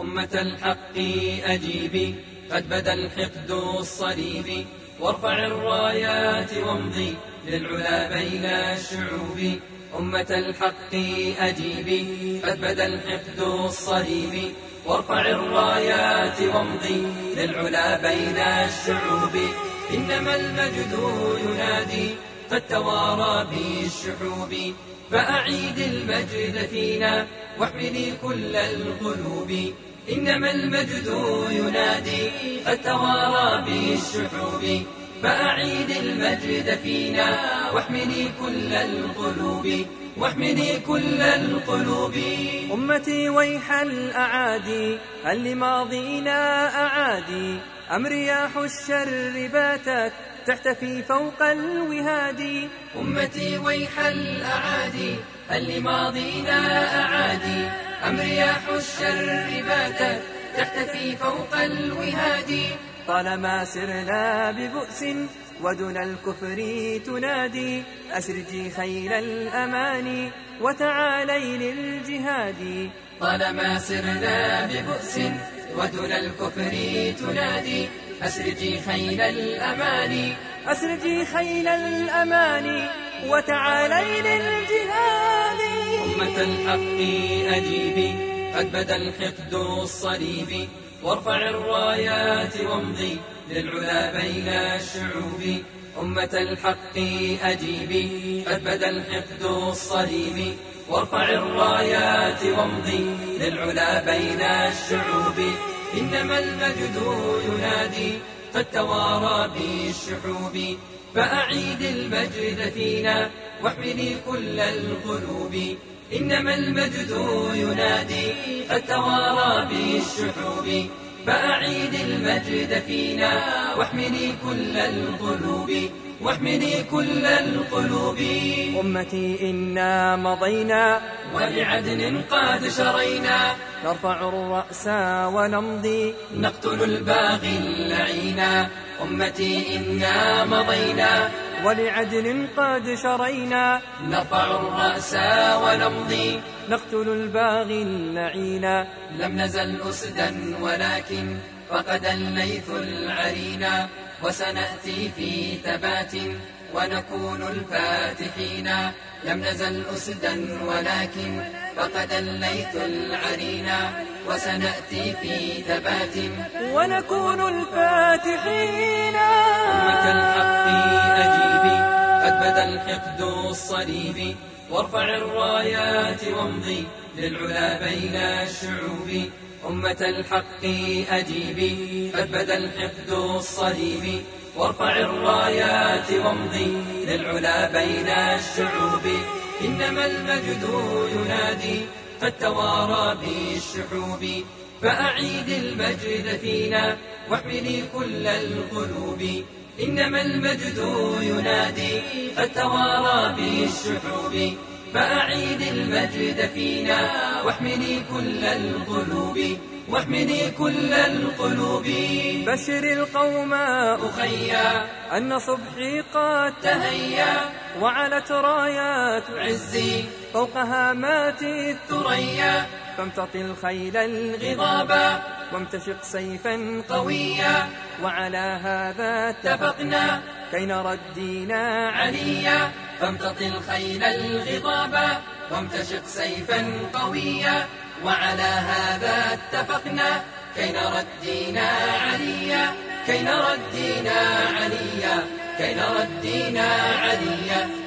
أمة الحق أجيبي قد بدا الحقد الصليبي وارفع الرايات وامضي للعلا بين الشعوب. أمة الحق أجيبي قد بدا الحقد الصليبي وارفع الرايات وامضي للعلا بين الشعوب. إنما المجد ينادي قد توارى بالشحوب فأعيد المجد فينا واحملي كل القلوب. إنما المجد ينادي قد توارى بالشحوب فأعيد المجد فينا واحملي كل القلوب واحمني كل القلوب. أمتي ويح الأعادي هل لماضينا أعادي؟ أم رياح الشر باتت تحتفي فوق الوهاد. أمتي ويح الأعادي هل لماضينا أعادي؟ أم رياح الشر باتت تحتفي فوق الوهاد. طالما سرنا ببؤس ودون الكفر تنادي أسرجي خيل الأمان وتعالي للجهاد طالما سرنا ببؤس ودون الكفر تنادي أسرجي خيل الأمان أسرجي خيل الأمان وتعالي للجهاد أمة الحق أجيبي قد بدا الحقد الصليبي وارفع الرايات وامضي للعلا بين الشعوب. أمة الحق أجيبي قد بدا الحقد الصليبي وارفع الرايات وامضي للعلا بين الشعوب. إنما المجد ينادي قد توارى بالشحوب فأعيد المجد فينا واحملي كل القلوب. إنما المجد ينادي قد توارى بالشحوب فأعيد المجد فينا واحملي كل القلوب واحملي كل القلوب. أمتي إنا مضينا. ولعدن قد شرينا. نرفع الرأس ونمضي. نقتل الباغي اللعينا. أمتي إنا مضينا. ولعدن قد شرينا. نرفع الرأس ونمضي. نقتل الباغي اللعينا. لم نزل أسدا ولكن فقد الليث العرينا. وسنأتي في ثبات. ونكون الفاتحين. لم نزل أسدا ولكن فقد الليث العرينا وسنأتي في ثبات. ونكون الفاتحين. أمة الحق أجيبي قد بدا الحقد الصليبي وارفع الرايات وامضي للعلا بين الشعوب. أمة الحق أجيبي قد بدا الحقد الصليبي وارفع الرايات وامضي للعلا بين الشعوب. إنما المجد ينادي قد توارى بالشحوب فأعيد المجد فينا واحملي كل القلوب. إنما المجد ينادي قد توارى بالشحوب فأعيد المجد فينا واحملي كل القلوب واحمني كل القلوب. بشر القوم أخيا أن صبحي قد تهيا. وعلت رايات عزي فوق هامات الثريا. فامتطي الخيل الغضابا غضابا وامتشق سيفا قويا. وعلى هذا اتفقنا كي نرى الدين عليا. فامتطي الخيل الغضابا وامتشق سيفا قويا وعلى هذا اتفقنا كي نرى الدين عليا كي نرى الدين عليا كي نرى الدين عليا.